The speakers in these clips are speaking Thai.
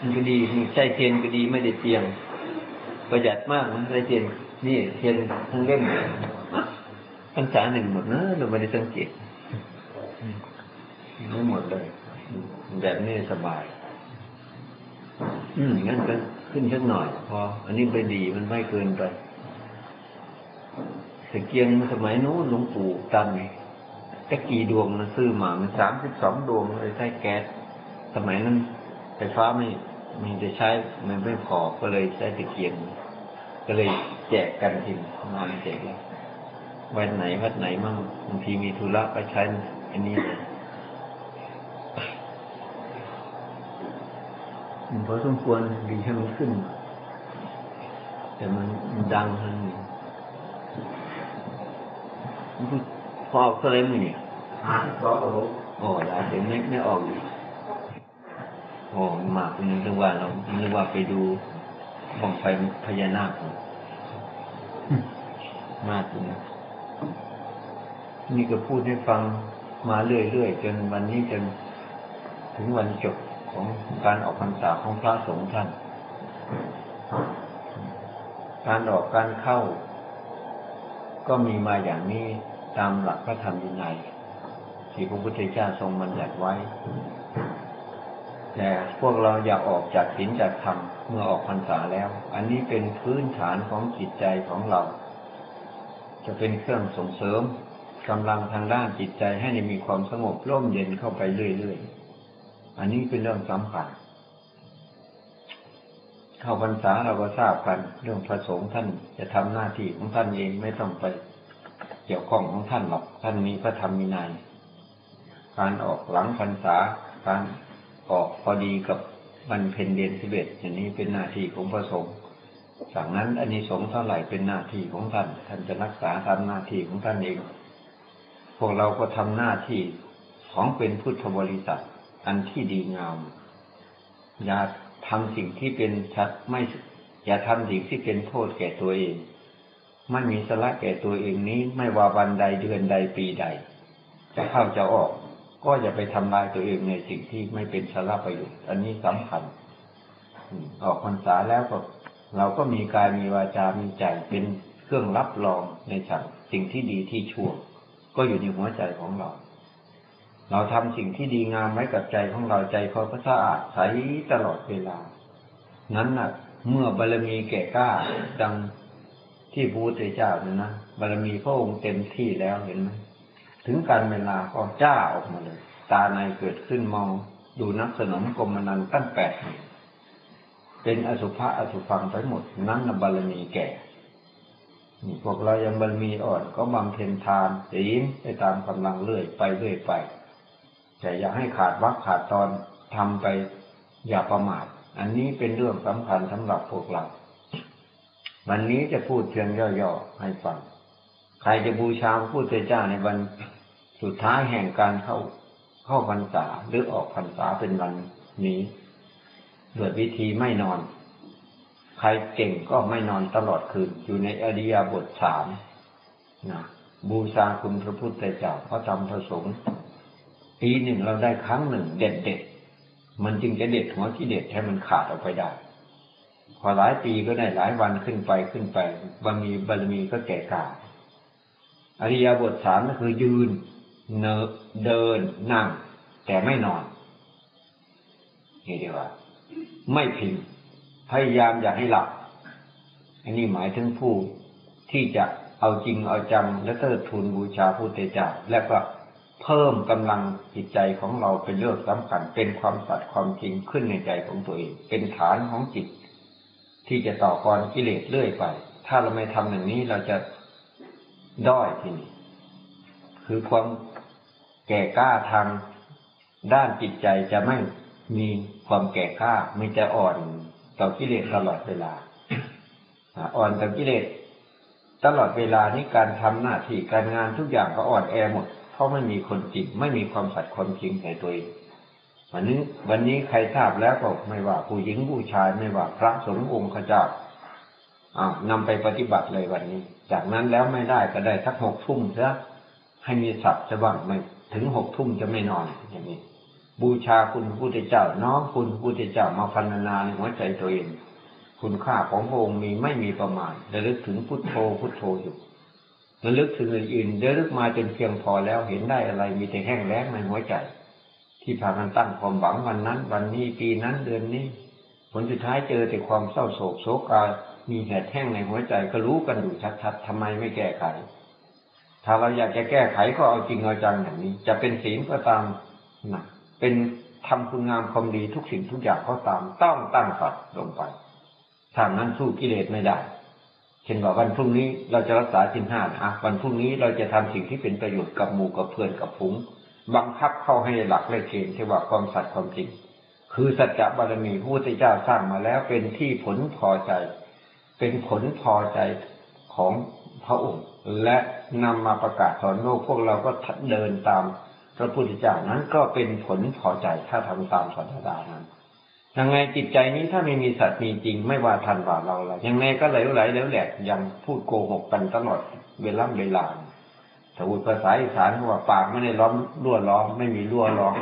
มันก็ดีใช้เทียนก็ดีไม่ได้เตียง ประหยัดมากนะใช้เทียนนี่เทียนทั้งเล่มพรรษาหนึ่งหมดนะเราไม่ได้สังเกตไม่หมดเลย แบบนี้สบาย อืมงั้นก็ขึ้นสักหน่อย พอ อันนี้ไปดีมันไม่เกินไปตะเกียงสมัยโน้นหลวงปู่ตันตะกี่ดวงนะซื้อมามันสามสิบสองดวงเลยใช้แก๊สสมัยนั้นไฟฟ้าไม่ มีจะใช้มันไม่พอก็เลยใช้ตะเกียง ก็เลยแจกกันทีนอนแจกแล้ววัดไหนวัดไหนมั่งบางทีมีธุระก็ใช้อันนี้เลยมันพอสมควรดีให้มันขึ้น แต่มันดังมันพอก็เลยมันเนี่ยหาที่สองกับผมโอ้ยเดี๋ยวไม่ไม่ออกอีก โอ้มากนึกว่าเรานึกว่าไปดูบองไฟพญานาคมากเลยนี่ก็พูดให้ฟังมาเรื่อยๆจนวันนี้จนถึงวันจบของการออกพรรษาของพระสงฆ์ท่าน การออกการเข้า ก็มีมาอย่างนี้ตามหลักพระธรรมวินัยที่พระพุทธเจ้าทรงบัญญัติไว้ แต่พวกเราอย่าออกจากศีลจากธรรมเมื่อออกพรรษาแล้ว อันนี้เป็นพื้นฐานของจิตใจของเรา จะเป็นเครื่องส่งเสริมกำลังทางด้านจิตใจให้มีความสงบร่มเย็นเข้าไปเรื่อยๆ อันนี้เป็นเรื่องสำคัญ เข้าพรรษาเราก็ทราบกันเรื่องพระสงฆ์ท่านจะทำหน้าที่ของท่านเองไม่ต้องไปเกี่ยวข้องของท่านหรอกท่านมีพระธรรมมีนายการออกหลังพรรษาการ ออกพอดีกับวันเพ็ญเดือนสิบเอ็ดอย่างนี้เป็นหน้าที่ของพระสงฆ์สั่งนั้นอันนี้สงส์เท่าไหร่เป็นหน้าที่ของท่าน ท่านจะรักษาทำหน้าที่ของท่านเอง พวกเราก็ทำหน้าที่ของเป็นพุทธบริษัท อันที่ดีงาม อย่าทำสิ่งที่เป็นชัดไม่ อย่าทำสิ่งที่เป็นโทษแก่ตัวเอง ไม่มีสาระแก่ตัวเองนี้ไม่ว่าวันใดเดือนใดปีใด จะเข้าจะออก ก็อย่าไปทำลายตัวเองในสิ่งที่ไม่เป็นสาระประโยชน์ อันนี้สำคัญออกพรรษาแล้วก็ เราก็มีกายมีวาจา มีใจเป็นเครื่องรับรองในฉันสิ่งที่ดีที่ชั่ว ก็อยู่ในหัวใจของเรา เราทำสิ่งที่ดีงามไว้กับใจของเราใจเขาก็สะอาดใสตลอดเวลา นั้นน่ะ เมื่อบารมีแก่กล้าดังที่พระพุทธเจ้าเนี่ยนะบารมีพระองค์เต็มที่แล้วเห็นไหม ถึงการเวลาก็จ้าออกมาเลย ตาในเกิดขึ้นมองดูนักสนมกรมนันตั้งแปดเป็นอสุภะอสุฟังทั้งหมด นั้นนบารมีแก่นี่พวกเรายังบารมีอ่อนก็บำเพ็ญทานศีลไปตามกำลังเรื่อยไปเรื่อยไป แต่อย่าให้ขาดวักขาดตอนทำไปอย่าประมาท อันนี้เป็นเรื่องสำคัญสำหรับพวกเรา วันนี้จะพูดเพียงย่อๆให้ฟัง ใครจะบูชาพระพุทธเจ้าในวัน สุดท้ายแห่งการเข้าเข้าพรรษาหรือออกพรรษาเป็นวันนี้โดยวิธีไม่นอน ใครเก่งก็ไม่นอนตลอดคืน อยู่ในอริยบทสามนะบูชาคุณพระพุทธเจ้าพระธรรมพระสงฆ์ปีหนึ่งเราได้ครั้งหนึ่ง เด็ดเด็ดมันจึงจะเด็ดหัวที่เด็ดให้มันขาดออกไปได้พอหลายปีก็ได้หลายวันขึ้นไปขึ้นไปบารมีบารมีก็แก่กาอริยบทสามก็คือยืน เนเดินนั่ง แต่ไม่นอนนี่เดียวว่า ไม่พิงพยายามอย่าให้หลับ อันนี้หมายถึงผู้ที่จะเอาจริงเอาจังและเทิดทูนบูชาพุทธเจ้าและก็เพิ่มกำลังจิตใจของเราเป็นเรื่องสำคัญ เป็นความสัตย์ความจริงขึ้นในใจของตัวเอง เป็นฐานของจิต ที่จะต่อกรกิเลสเรื่อยไป ถ้าเราไม่ทำอย่างนี้เราจะด้อยทีนี้คือความ แก่กล้าทางด้านจิตใจจะไม่มีความแก่กล้าไม่จะอ่อนต่อกิเลสตลอดเวลาอ่อนต่อกิเลสตลอดเวลานี้การทำหน้าที่การงานทุกอย่างก็อ่อนแอหมด เพราะไม่มีคนจริงไม่มีความสัตย์ความจริงในตัวเองวันนี้ วันนี้ใครทราบแล้วก็ไม่ว่าผู้หญิงผู้ชายไม่ว่าพระสงฆ์องค์ข้าเจ้าอ้าวนำไปปฏิบัติเลยวันนี้ จากนั้นแล้วไม่ได้ก็ได้สักหกทุ่มซะให้มีสับจะบ้างไม่ ถึงหกทุ่มจะไม่นอนอย่างนี้ บูชาคุณพระพุทธเจ้า น้อมคุณพระพุทธเจ้ามาพันนาในหัวใจตัวเอง คุณค่าของพระองค์มีไม่มีประมาณระลึกถึงพุทโธพุทโธอยู่ระลึกถึงอื่นๆระลึกมาจนเพียงพอแล้วเห็นได้อะไรมีแต่แห้งแล้งในหัวใจ ที่พากันตั้งความหวังวันนั้น วันนี้ปีนั้นเดือนนี้ ผลสุดท้ายเจอแต่ความเศร้าโศกโศกามีแหดแห้งในหัวใจก็รู้กันอยู่ชัดๆทำไมไม่แก้ไข ถ้าเราอยากจะแก้ไขก็เอาจริงเอาจังอย่างนี้ จะเป็นศีลก็ตามนะเป็นทำคุณงามความดีทุกสิ่งทุกอย่างก็ตามต้องตั้งสัตว์ลงไปถ้านั้นสู้กิเลสไม่ได้ เช่นว่าวันพรุ่งนี้เราจะรักษาสินห้าอะวันพรุ่งนี้เราจะทำสิ่งที่เป็นประโยชน์กับหมู่กับเพื่อนกับผงบังคับเข้าให้หลักและเกณฑ์ที่ว่าความสัตย์ความจริง คือสัจจะบารมีพระพุทธเจ้าสร้างมาแล้วเป็นที่ผลพอใจ เป็นผลพอใจของพระองค์และ นำมาประกาศสอนโลกพวกเราก็เดินตามพระพุทธเจ้านั้นก็เป็นผลพอใจถ้าทำตามสัจธรรมนั้นยังไงจิตใจนี้ถ้าไม่มีสัตว์มีจริง ไม่ว่าทันว่าเราละไรยังไงก็ไหลไหลแล้วแหลกยังพูดโกหกกันตลอดเวลาเวลาถ้าพูดภาษาอีสานว่าปากไม่ได้ล้อมรั่วล้อมไม่มีรั่วล้อม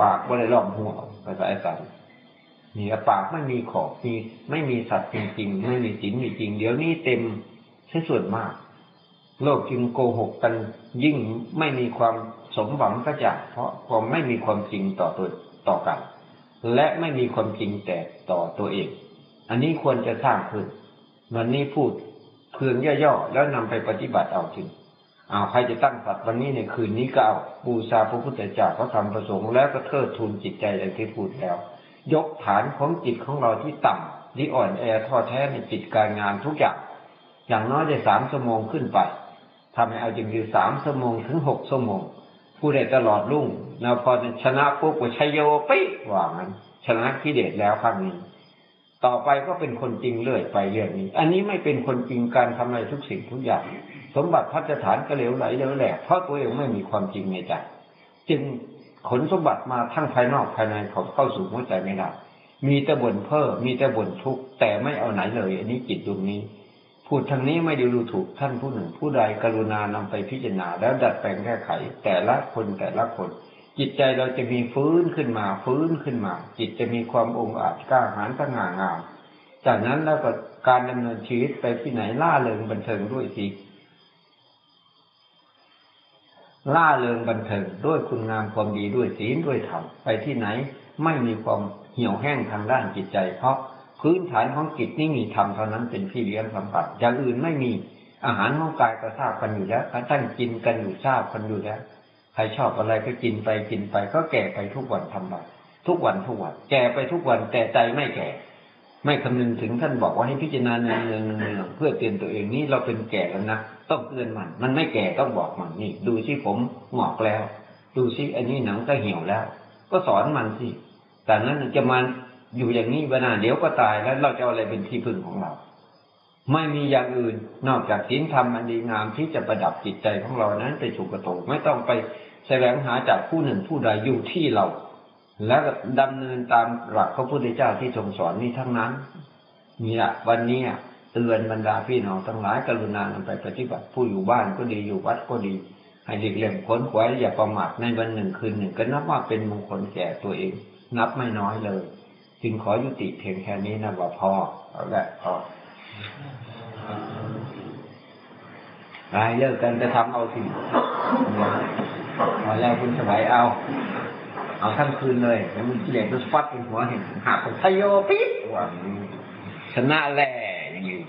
ปากไม่ได้ล้อมหัวภาษาอีสานนี่ปากไม่มีขอบมีไม่มีสัตว์จริง ๆ ไม่มีจริงมีจริง เดี๋ยวนี้เต็มใช่ส่วนมาก โลกจึงโกหกกันยิ่งไม่มีความสมหวังก็จะเพราะความไม่มีความจริงต่อตัวต่อกัน และไม่มีความจริงแต่ต่อตัวเอง อันนี้ควรจะสร้างขึ้นวันนี้พูดเพียงย่อๆแล้วนำไปปฏิบัติเอาจริงเอาใครจะตั้งสัตว์วันนี้ในคืนนี้ก็เอาบูชาพระพุทธเจ้าเขาทำประสงค์แล้วก็เทิดทูนจิตใจอย่างที่พูดแล้ว ยกฐานของจิตของเราที่ต่ำที่อ่อนแอท้อแท้ในจิตการงานทุกอย่างอย่างน้อยได้สามชั่วโมงขึ้นไป ทำให้เอาจริงคือสามชั่วโมงถึงหกชั่วโมงผู้ใดตลอดรุ่งเนาพอชนะปุ๊บก็ชัยโยปิว่างั้นชนะกิเลสแล้วครั้งนี้ ต่อไปก็เป็นคนจริงเรื่อยไปเรื่องนี้ อันนี้ไม่เป็นคนจริงการทำอะไรทุกสิ่งทุกอย่าง สมบัติพัฒฐานก็เหลวไหลเหลวแหลกเพราะตัวเองไม่มีความจริงในใจจึงขนสมบัติมาทั้งภายนอกภายในเขาเข้าสู่หัวใจไม่ได้มีแต่บ่นเพ้อมีแต่บ่นทุกข์แต่ไม่เอาไหนเลย อันนี้จิตดวงนี้ พูดทางนี้ไม่ได้ดูถูกท่านผู้หนึ่ง ผู้ใดกรุณานำไปพิจารณาแล้วดัดแปลงแก้ไข แต่ละคนแต่ละคน จิตใจเราจะมีฟื้นขึ้นมาฟื้นขึ้นมา จิตจะมีความองอาจกล้าหาญสง่างาม จากนั้นแล้วก็การดำเนินชีวิตไปที่ไหนล่าเริงบันเทิงด้วยสิล่าเริงบันเทิงด้วยคุณงามความดีด้วยศีลด้วยธรรมไปที่ไหนไม่มีความเหี่ยวแห้งทางด้านจิตใจ เพราะ พื้นฐานของจิตนี่มีธรรมเท่านั้นเป็นที่เลี้ยงสัมผัสอย่างอื่นไม่มีอาหารของกายก็ทราบกันอยู่แล้วท่านกินกันอยู่ทราบกันอยู่แล้วใครชอบอะไรก็กินไปกินไป ก็แก่ไปทุกวันทำไปทุกวันทุกวันแก่ไปทุกวันแต่ใจไม่แก่ ไม่คำนึงถึงท่านบอกว่าให้พิจารณาเนืองเนืองเนืองเพื่อเตือนตัวเองนี่เราเป็นแก่แล้วนะต้องเตือนมัน มันไม่แก่ต้องบอกมันนี่ ดูสิผมหงอกแล้ว ดูสิอันนี้หนังก็เหี่ยวแล้ว ก็สอนมันสิแต่นั้นจะมา อยู่อย่างนี้เวลาเดี๋ยวก็ตายแล้วเราจะเอาอะไรเป็นที่พึ่งของเรา ไม่มีอย่างอื่นนอกจากศีลธรรมอันดีงามที่จะประดับจิตใจของเรานั้นไปสู่กโตไม่ต้องไปแสวงหาจากผู้หนึ่งผู้ใดอยู่ที่เรา แล้วดำเนินตามหลักพระพุทธเจ้าที่ทรงสอนนี้ทั้งนั้นนี่แหละวันนี้เตือนบรรดาพี่น้องทั้งหลายกรุณานำไปปฏิบัติผู้อยู่บ้านก็ดีอยู่วัดก็ดี ให้หลีกเลี่ยงค้นขวายอย่าประมาทในวันหนึ่งคืนหนึ่งก็นับว่าเป็นมงคลแก่ตัวเอง นับไม่น้อยเลย จึงขอยุติเพียงแค่นี้นะว่าพอเอาละพอไปเลิกกันจะทำเอาสิพอแล้วคุณสบายเอา เอาทั้งคืนเลยแล้วมันกิเลสมันฟัดเป็นหัวเห็นหักเป็นทโยปิดว่าชนะแหล่อย่างนี้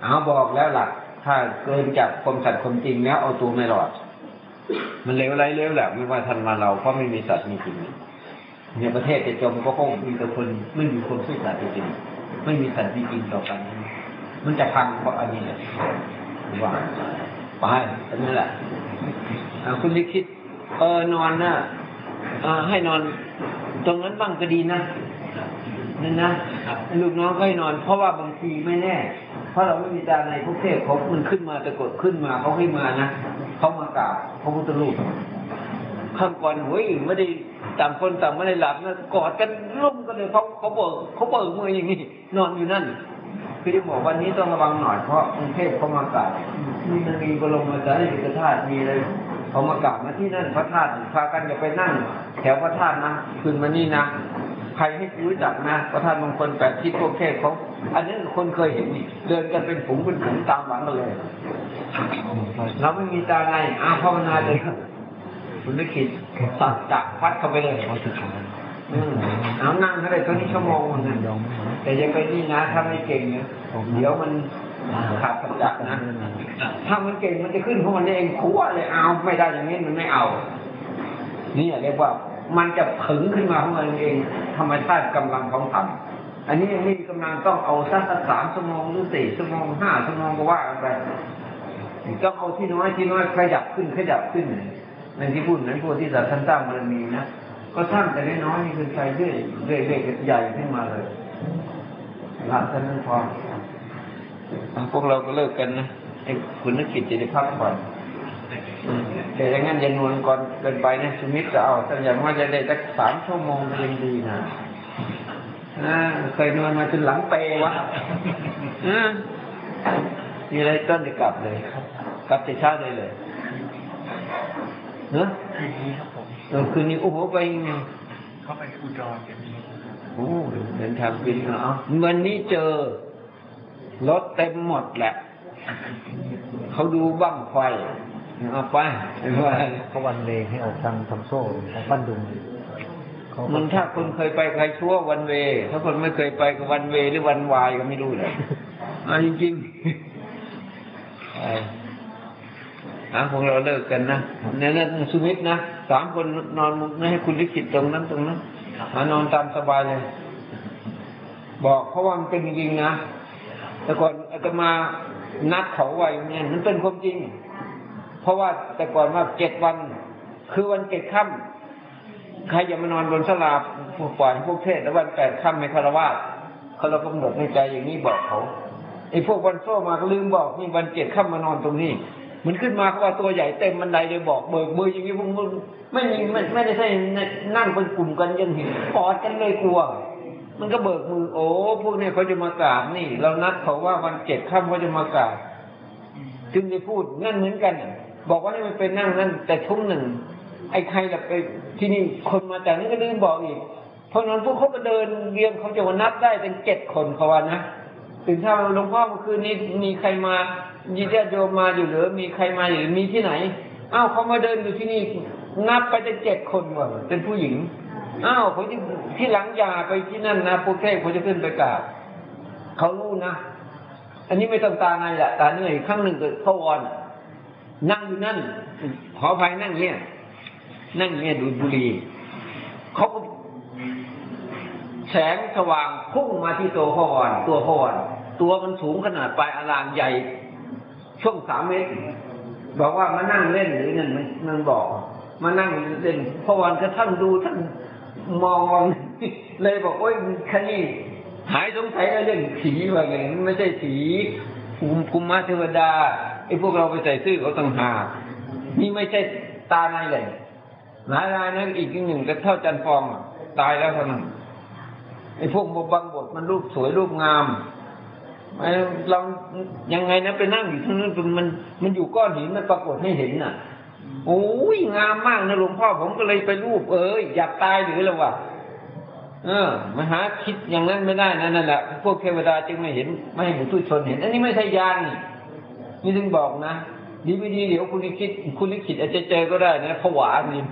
เอาบอกแล้วล่ะ ถ้าเกินจากความสัตย์ความจริงแล้วเอาตัวไม่รอด มันเลวไรเลวแหละไม่ว่าทันมาเราเพราะไม่มีสัตว์มีจริง ในประเทศจะจมก็คงมีแต่คนไม่มีคนซื่อสัตย์จริงไม่มีสัตย์จริงต่อกันมันจะพังเพราะอันนี้แหละว่าไปอันนี้แหละคุณลิขิตเออนอนนะให้นอนตรงนั้นบ้างก็ดีนะนั่นนะลูกน้องก็ให้นอน เพราะว่าบางทีไม่แน่ เพราะเราไม่มีตาในพวกเทพเขามันขึ้นมาตะกดขึ้นมาเขาให้มานะเขามากราบพระพุทธรูปข้างก่อนเฮ้ยไม่ได้ ต่างคนต่างไม่ได้หลับนะกอดกันร่มกันเลยเขาเขาเบิกเขาเบิกมืออย่างนี้นอนอยู่นั่นคือที่บอกวันนี้ต้องระวังหน่อยเพราะกรุงเทพเขามากราบมีมันมีบรมสารีริกธาตุมีอะไรเขามากราบมาที่นั่นพระธาตุพากันอย่าไปนั่ง แถวพระธาตุนะขึ้นมานี่นะใครให้รู้จักนะพระธาตุมงคลแปดทิศพวกเทพเขาอันนี้คนเคยเห็นนี่เดินกันเป็นฝูงเป็นฝูงตามหลังกันเลยเราไม่มีตาในอาภาวนาเลย คุณลิขิตสัจจะพัดเข้าไปเลยอืมเอานั่งเท่าไหร่ตัวนี้ชั่วโมงนึงแต่ยังไปนี่นะถ้าไม่เก่งเนี่ยเดี๋ยวมันขาดสัจจะนะถ้ามันเก่งมันจะขึ้นของมันเองขัวเลยเอาไม่ได้อย่างนี้มันไม่เอานี่เรียกว่ามันจะผึ่งขึ้นมาของมันเอง ธรรมชาติกำลังของธรรมอันนี้ยังไม่มีกำลังต้องเอาสักสามชั่วโมงหรือสี่ชั่วโมงห้าชั่วโมงก็ว่ากันไปต้องเอาที่น้อยที่น้อยขยับขึ้นขยับขึ้น ในที่พูดนั้นพูดที่สัตว์ท่านสร้างบารมีนะก็สร้างแต่น้อยๆนี่คือใจเรื่อยเรื่อยเรื่อยใหญ่ขึ้นมาเลยหลังจากนั้นพออะพวกเราก็เลิกกันนะไอ้คุณนักกิจจะได้พักผ่อนอืมแต่อย่างนั้นอย่านวนก่อนเกินไปนะชีวิตจะเอาแต่อย่างว่าจะได้สักสามชั่วโมงก็ยังดีนะอ่าเคยนอนมาจนหลังเปวะอ่ามีอะไรต้นจะกลับเลย กลับแต่เช้าเลยเลย เนอะคืนนี้ครับผมเออคืนนี้โอ้โหไปยังไงเข้าไปอุดรเดี๋ยวนี้โอ้เดินทางบินเหรอวันนี้เจอรถเต็มหมดแหละเขาดูบ้างไฟเอาไปว่าเขาวันเลงให้ออกทางทำโซ่ของบ้านดุงเขาก็มันถ้าคนเคยไปใครชั่ววันเว ถ้าคนไม่เคยไปก็วันเวหรือวันวายก็ไม่รู้เลยอะจริงๆไป อะพวกเราเลิกกันนะเนี่ยนั่นสุมิตนะสามคนนอนไม่ให้คุณลิขิตตรงนั้นตรงนั้นมานอนตามสบายเลย บอกเพราะว่ามันเป็นจริงนะแต่ก่อนอาตมานัดเขาไว้เนี่ยมันเป็นความจริง เพราะว่าแต่ก่อนว่าเจ็ดวัน คือวันเจ็ดค่ำใครอย่ามานอนบนสลาพวกปล่อยพวกเทศแล้ววันแปดค่ำให้คารวะเขาเรากำหนดในใจอย่างนี้บอกเขาไอ้พวกวันโซ่มาก็ลืมบอกนี่วันเจ็ดค่ำมานอนตรงนี้ มันขึ้นมาเขาว่าตัวใหญ่เต็มบันไดเลยบอกเบิกมืออย่างนี้พวกมึงไม่มีไม่ไม่ได้ใช่นั่งเป็นกลุ่มกันยังเห็นกอดกันเลยกลัว มันก็เบิกมือ โอ้พวกนี้เขาจะมากราบนี่ เรานัดเขาว่าวันเจ็ดค่ำเขาจะมากราบจึงได้พูดนั่นเหมือนกัน บอกว่าให้มันเป็นนั่งนั่น แต่ทุ่มหนึ่งไอ้ใครจะไปที่นี่คนมาจากนี้ก็ลืมบอกอีก เพราะนั้นพวกเขาก็เดินเรียงเขาจะวันนับได้เป็นเจ็ดคนเขาว่านะถึงถ้าหลวงพ่อเมื่อคืนนี้มีใครมา มีญาติโยมมาอยู่หรือมีใครมาอยู่มีที่ไหนอ้าวเขามาเดินอยู่ที่นี่นับไปเป็นเจ็ดคนว่ะเป็นผู้หญิงอ้าวเขาจะที่หลังยาไปที่นั่นนะพวกเทพเขาจะขึ้นไปกราบเขารู้นะอันนี้ไม่ต้องตาในแหละตาเหนื่อยครั้งหนึ่งเกิดพระวรนั่งอยู่นั่นขออภัยนั่งเนี่ยนั่งเนี่ยดูดบุหรี่เขาก็แสงสว่างพุ่งมาที่ตัวพระวรตัวพระวรตัวมันสูงขนาดปลายอลามใหญ่ ช่วงสามเมตร บอกว่ามานั่งเล่นหรือเงินมันมันบอก มานั่งเล่นพระวันก็ท่านดูท่านมองเลยบอกโอ้ยค่นี้หายสงสัยแล้วเรื่องผีว่าไงมันไม่ใช่ผีภูมิภูมิเทวดาไอ้พวกเราไปใส่ซื่อเขาต่างหากนี่ไม่ใช่ตาในเลยหลายรายนะอีกหนึ่งก็เท่าจันฟองตายแล้วเท่านั้นไอ้พวกบางบทมันรูปสวยรูปงาม เรายังไงนะไปนั่งอยู่ที่นั้นมันมันอยู่ก้อนหินมันปรากฏให้เห็นน่ะโอ้ยงามมากนะหลวงพ่อผมก็เลยไปรูปเอ้ยอยากตายหรือละวะเออมาหาคิดอย่างนั้นไม่ได้นะนั่นแหละพวกเทวดาจึงไม่เห็น ไม่ให้บุตุชนเห็น อันนี้ไม่ใช่ยานนี่นี่ถึงบอกนะดีไม่ดีเดี๋ยวคุณลิขิตคุณลิขิตอาจจะเจอก็ได้นะผวานี่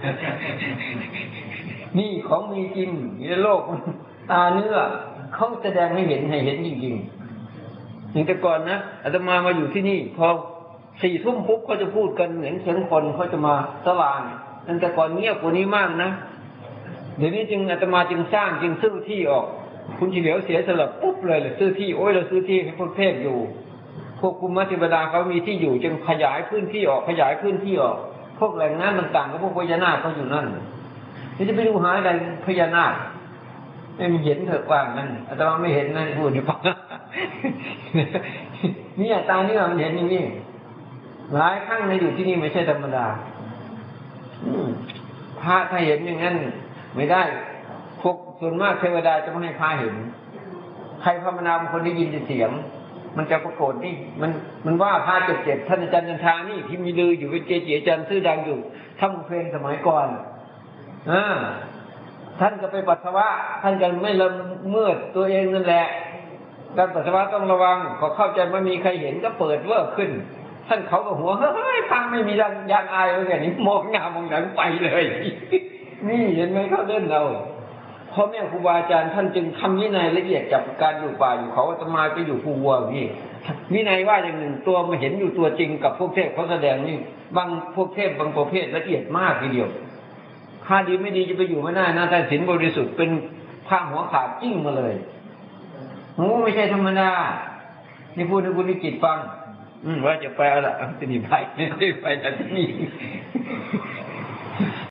นี่ของมีจริงในโลกมันตาเนื้อเขาแสดงให้เห็นให้เห็นจริงๆ อย่างแต่ก่อนนะอาตมามาอยู่ที่นี่พอสี่ทุ่มปุ๊บเขาจะพูดกันเหมือนเสียงคนเขาจะมาสว่างนั่นแต่ก่อนเงียบกว่านี้มากนะเดี๋ยวนี้จึงอาตมาจึงสร้างจึงซื้อที่ออก คุณเฉลียวเสียสลับปุ๊บเลยเลยซื้อที่โอ้ยเราซื้อที่ให้พวกเทพอยู่พวกกุมารเทวดาเขามีที่อยู่จึงขยายพื้นที่ออกขยายพื้นที่ออก พวกแหล่งน้ำต่างๆก็พวกพญานาคเขาอยู่นั่นนี่จะไปดูหาอะไรพญานาคไม่มีเห็นเถอะว่างนั่นอาตมาไม่เห็นนั่นพูดอยู่ปะ เนี่ยตาเนี่ยมันเห็นอย่างนี้หลายครั้งในอยู่ที่นี่ไม่ใช่ธรรมดาพระถ้าเห็นอย่างนั้น ไม่ได้พวกส่วนมากเทวดาจะไม่ให้พระเห็น ใครภาวนาบางคนได้ยินเสียง มันจะปรากฏนี่ มันมันว่าพาเจ็บเจ็บท่านอาจารย์จันทานี่ที่มีลืออยู่เป็นเกจิอาจารย์ชื่อดังอยู่ทำเพลงสมัยก่อนอ่าท่านก็ไปปัสสาวะ ท่านก็ไม่ละเมิดตัวเองนั่นแหละ การปัสสาวะต้องระวังขอเข้าใจไม่มีใครเห็นก็เปิดเวิร์ขึ้น ท่านเขาก็หัวเฮ้ยพังไม่มียางยางอายเลยอย่างนี้มองหน้ามองหลังไปเลย นี่เห็นไหมเขาเล่นเราพ่อแม่ครูบาอาจารย์ท่านจึงทำวินัยละเอียดกับการอยู่ป่าอยู่เขาอาตมาไปอยู่ภูวัวพี่วินัยว่าอย่างหนึ่งตัวมาเห็นอยู่ตัวจริงกับพวกเทพเขาแสดงนี่บางพวกเทพบางประเภทละเอียดมากทีเดียวค่าดีไม่ดีจะไปอยู่ไม่ได้นะแต่ศีลบริสุทธิ์เป็นข้าหัวขาดจิ้งมาเลย หูไม่ใช่ธรรมดา นี่พูดให้คุณนิจิตฟังว่าจะไปอะไรจะหนีไปจะหนีไปจะหนี